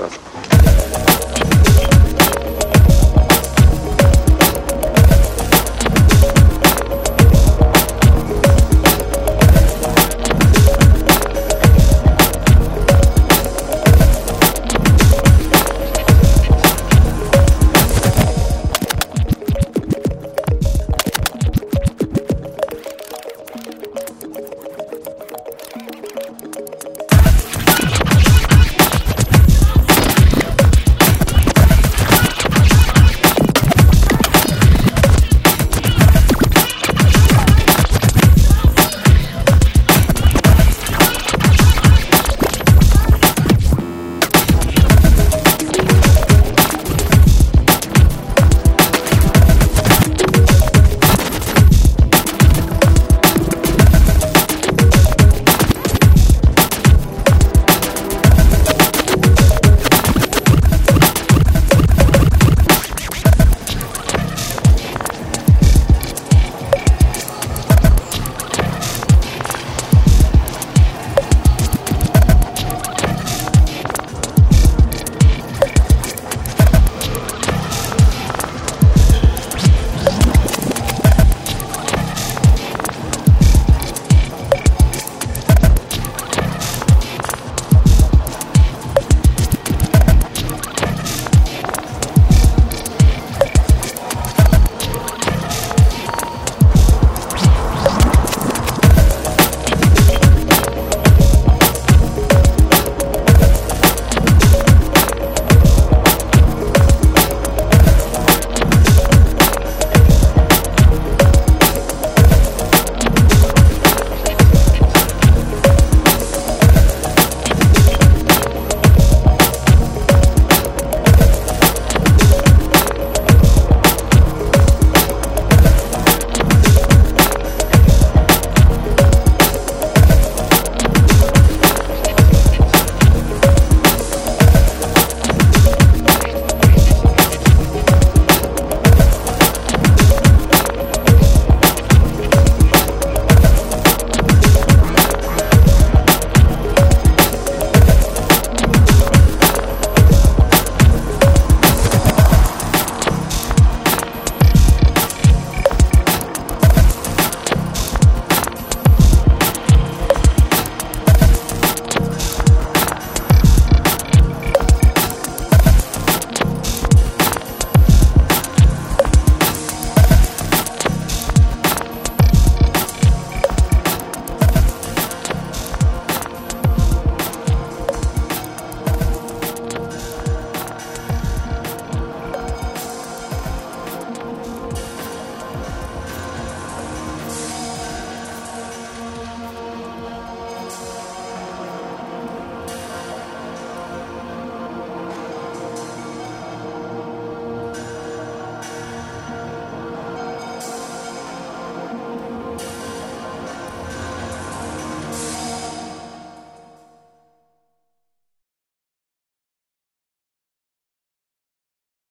Gracias.